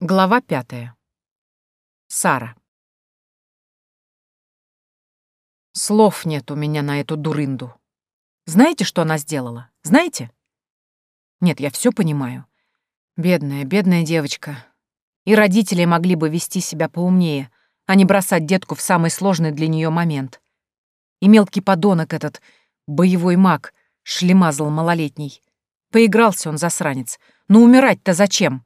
Глава пятая. Сара. Слов нет у меня на эту дурынду. Знаете, что она сделала? Знаете? Нет, я все понимаю. Бедная, бедная девочка. И родители могли бы вести себя поумнее, а не бросать детку в самый сложный для нее момент. И мелкий подонок этот, боевой маг, шлемазл малолетний. Поигрался он, засранец. Но умирать-то зачем?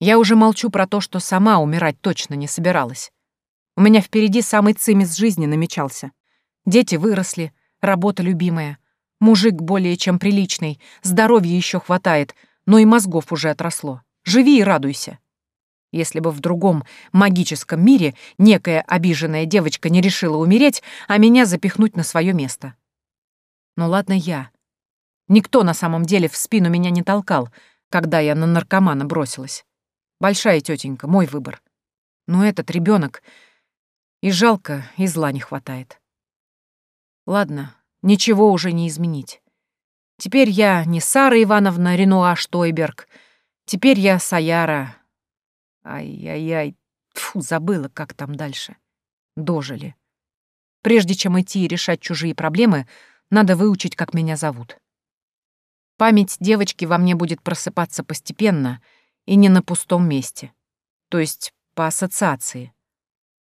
Я уже молчу про то, что сама умирать точно не собиралась. У меня впереди самый цимис жизни намечался. Дети выросли, работа любимая, мужик более чем приличный, здоровья еще хватает, но и мозгов уже отросло. Живи и радуйся. Если бы в другом магическом мире некая обиженная девочка не решила умереть, а меня запихнуть на свое место. Ну ладно я. Никто на самом деле в спину меня не толкал, когда я на наркомана бросилась. Большая тетенька, мой выбор. Но этот ребенок и жалко, и зла не хватает. Ладно, ничего уже не изменить. Теперь я не Сара Ивановна Ренуа Штойберг. Теперь я Саяра. Ай-яй-яй, фу, забыла, как там дальше. Дожили. Прежде чем идти и решать чужие проблемы, надо выучить, как меня зовут. Память девочки во мне будет просыпаться постепенно — и не на пустом месте. То есть по ассоциации.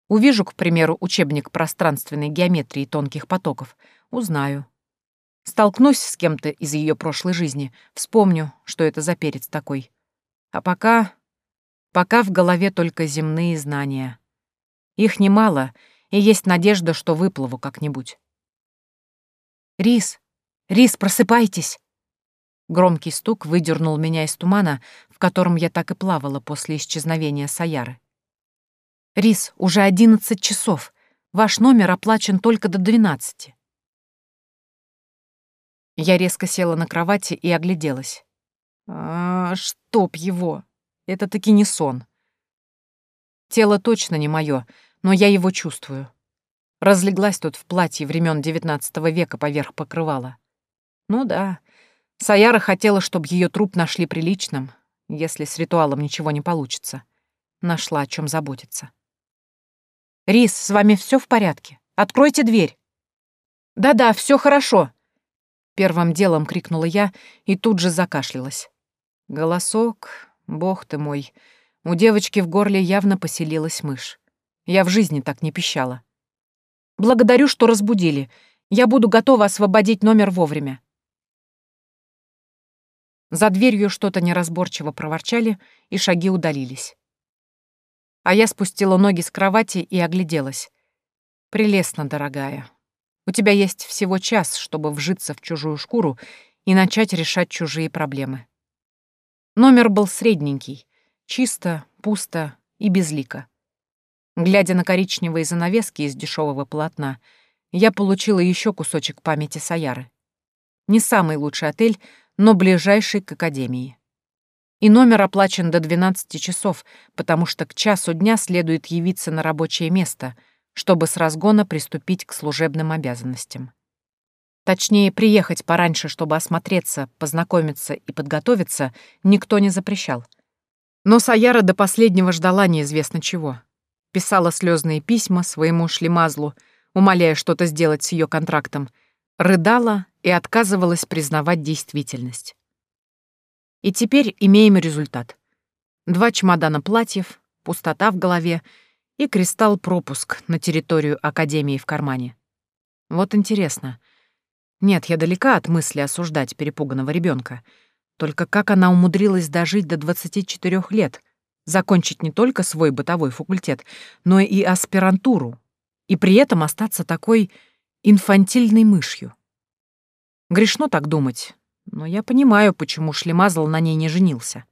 Увижу, к примеру, учебник пространственной геометрии тонких потоков, узнаю. Столкнусь с кем-то из ее прошлой жизни, вспомню, что это за перец такой. А пока... Пока в голове только земные знания. Их немало, и есть надежда, что выплыву как-нибудь. «Рис! Рис, просыпайтесь!» Громкий стук выдернул меня из тумана, в котором я так и плавала после исчезновения Саяры. «Рис, уже одиннадцать часов. Ваш номер оплачен только до двенадцати». Я резко села на кровати и огляделась. А, чтоб его! Это таки не сон. Тело точно не мое, но я его чувствую. Разлеглась тут в платье времен девятнадцатого века поверх покрывала. Ну да, Саяра хотела, чтобы ее труп нашли приличным, если с ритуалом ничего не получится. Нашла о чем заботиться. «Рис, с вами все в порядке? Откройте дверь!» «Да-да, все хорошо!» Первым делом крикнула я и тут же закашлялась. Голосок, бог ты мой, у девочки в горле явно поселилась мышь. Я в жизни так не пищала. «Благодарю, что разбудили. Я буду готова освободить номер вовремя. За дверью что-то неразборчиво проворчали, и шаги удалились. А я спустила ноги с кровати и огляделась. «Прелестно, дорогая. У тебя есть всего час, чтобы вжиться в чужую шкуру и начать решать чужие проблемы». Номер был средненький, чисто, пусто и безлико. Глядя на коричневые занавески из дешевого полотна, я получила еще кусочек памяти Саяры. Не самый лучший отель, но ближайший к академии. И номер оплачен до 12 часов, потому что к часу дня следует явиться на рабочее место, чтобы с разгона приступить к служебным обязанностям. Точнее, приехать пораньше, чтобы осмотреться, познакомиться и подготовиться, никто не запрещал. Но Саяра до последнего ждала неизвестно чего. Писала слезные письма своему шлемазлу, умоляя что-то сделать с ее контрактом, рыдала и отказывалась признавать действительность. И теперь имеем результат. Два чемодана платьев, пустота в голове и кристалл-пропуск на территорию Академии в кармане. Вот интересно. Нет, я далека от мысли осуждать перепуганного ребенка. Только как она умудрилась дожить до 24 лет, закончить не только свой бытовой факультет, но и аспирантуру, и при этом остаться такой инфантильной мышью. Грешно так думать, но я понимаю, почему Шлемазл на ней не женился.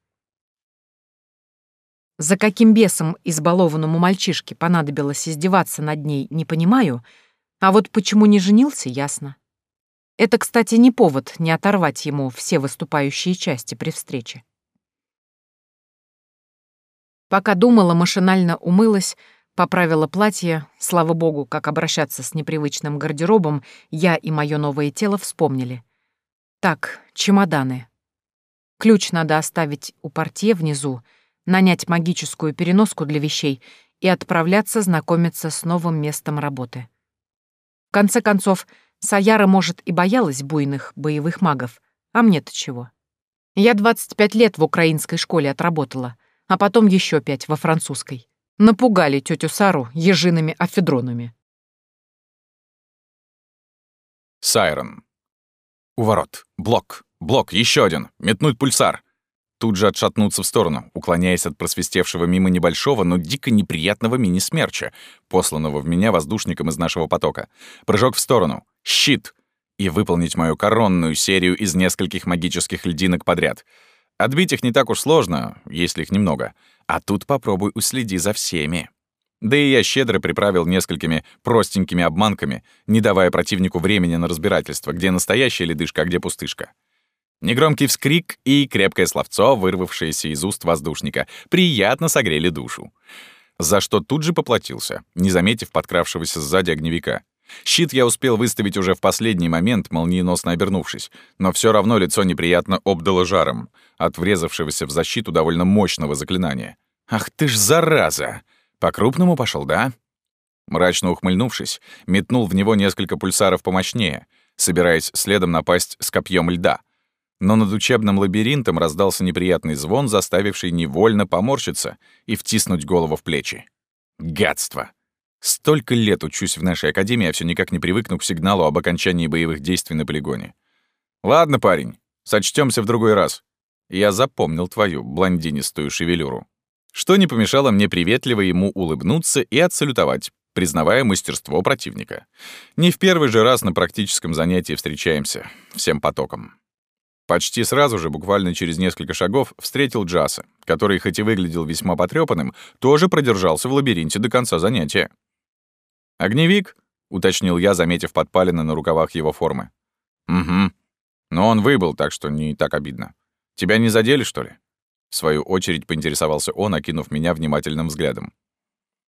За каким бесом избалованному мальчишке понадобилось издеваться над ней, не понимаю, а вот почему не женился, ясно. Это, кстати, не повод не оторвать ему все выступающие части при встрече. Пока думала, машинально умылась, Поправила платье, слава богу, как обращаться с непривычным гардеробом, я и мое новое тело вспомнили. Так, чемоданы. Ключ надо оставить у портье внизу, нанять магическую переноску для вещей и отправляться знакомиться с новым местом работы. В конце концов, Саяра, может, и боялась буйных боевых магов, а мне-то чего? Я 25 лет в украинской школе отработала, а потом еще пять во французской. Напугали тетю Сару ежиными афедронами. Сайрон. У ворот. Блок. Блок. Еще один. Метнуть пульсар. Тут же отшатнуться в сторону, уклоняясь от просвистевшего мимо небольшого, но дико неприятного мини-смерча, посланного в меня воздушником из нашего потока. Прыжок в сторону. Щит. И выполнить мою коронную серию из нескольких магических льдинок подряд. Отбить их не так уж сложно, если их немного. А тут попробуй уследи за всеми. Да и я щедро приправил несколькими простенькими обманками, не давая противнику времени на разбирательство, где настоящая ледышка, а где пустышка. Негромкий вскрик и крепкое словцо, вырвавшееся из уст воздушника, приятно согрели душу. За что тут же поплатился, не заметив подкравшегося сзади огневика. Щит я успел выставить уже в последний момент, молниеносно обернувшись, но все равно лицо неприятно обдало жаром от врезавшегося в защиту довольно мощного заклинания. «Ах ты ж зараза! По-крупному пошел, да?» Мрачно ухмыльнувшись, метнул в него несколько пульсаров помощнее, собираясь следом напасть с копьем льда. Но над учебным лабиринтом раздался неприятный звон, заставивший невольно поморщиться и втиснуть голову в плечи. Гадство! Столько лет учусь в нашей академии, а все никак не привыкну к сигналу об окончании боевых действий на полигоне. Ладно, парень, сочтемся в другой раз. Я запомнил твою блондинистую шевелюру. Что не помешало мне приветливо ему улыбнуться и отсалютовать, признавая мастерство противника. Не в первый же раз на практическом занятии встречаемся, всем потоком. Почти сразу же, буквально через несколько шагов, встретил Джаса, который, хоть и выглядел весьма потрёпанным, тоже продержался в лабиринте до конца занятия. «Огневик?» — уточнил я, заметив подпалины на рукавах его формы. «Угу. Но он выбыл, так что не так обидно. Тебя не задели, что ли?» В свою очередь поинтересовался он, окинув меня внимательным взглядом.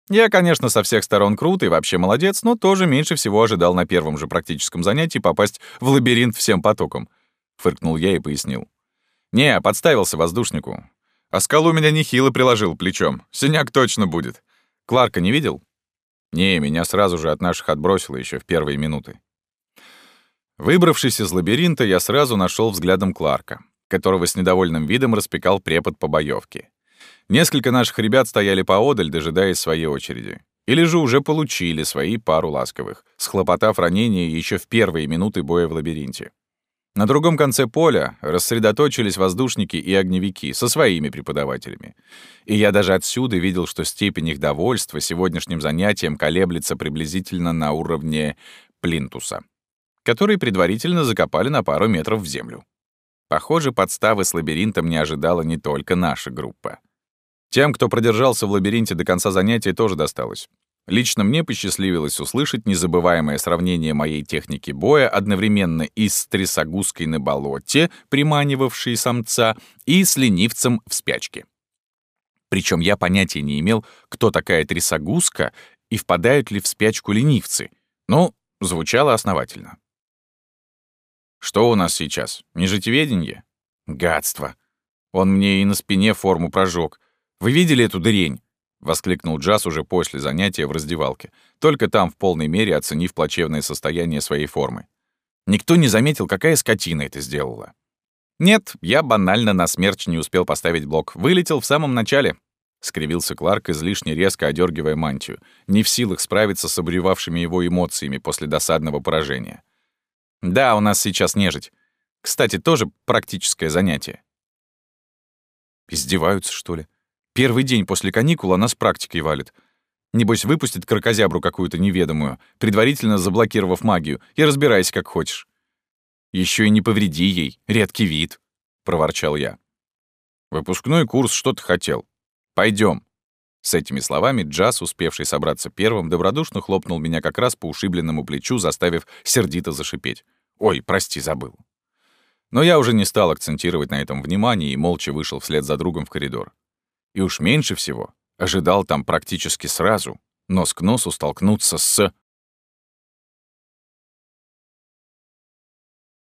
Я, конечно, со всех сторон крут и вообще молодец, но тоже меньше всего ожидал на первом же практическом занятии попасть в лабиринт всем потоком. Фыркнул я и пояснил. «Не, подставился воздушнику. А скалу меня нехило приложил плечом. Синяк точно будет. Кларка не видел?» Не, меня сразу же от наших отбросило еще в первые минуты. Выбравшись из лабиринта, я сразу нашел взглядом Кларка, которого с недовольным видом распекал препод по боевке. Несколько наших ребят стояли поодаль, дожидаясь своей очереди. Или же уже получили свои пару ласковых, схлопотав ранение еще в первые минуты боя в лабиринте. На другом конце поля рассредоточились воздушники и огневики со своими преподавателями. И я даже отсюда видел, что степень их довольства сегодняшним занятием колеблется приблизительно на уровне плинтуса, который предварительно закопали на пару метров в землю. Похоже, подставы с лабиринтом не ожидала не только наша группа. Тем, кто продержался в лабиринте до конца занятия, тоже досталось. Лично мне посчастливилось услышать незабываемое сравнение моей техники боя одновременно и с трясогузкой на болоте, приманивавшей самца, и с ленивцем в спячке. Причем я понятия не имел, кто такая трясогузка и впадают ли в спячку ленивцы. Но звучало основательно. Что у нас сейчас? Нежитеведенье? Гадство. Он мне и на спине форму прожег. Вы видели эту дрень? — воскликнул Джаз уже после занятия в раздевалке, только там в полной мере оценив плачевное состояние своей формы. Никто не заметил, какая скотина это сделала. «Нет, я банально на смерч не успел поставить блок. Вылетел в самом начале», — скривился Кларк, излишне резко одергивая мантию, не в силах справиться с обревавшими его эмоциями после досадного поражения. «Да, у нас сейчас нежить. Кстати, тоже практическое занятие». «Издеваются, что ли?» Первый день после каникул она с практикой валит. Небось, выпустит крокозябру какую-то неведомую, предварительно заблокировав магию, и разбирайся как хочешь. Еще и не повреди ей, редкий вид», — проворчал я. «Выпускной курс что-то хотел. Пойдем. С этими словами Джаз, успевший собраться первым, добродушно хлопнул меня как раз по ушибленному плечу, заставив сердито зашипеть. «Ой, прости, забыл». Но я уже не стал акцентировать на этом внимание и молча вышел вслед за другом в коридор. И уж меньше всего ожидал там практически сразу нос к носу столкнуться с...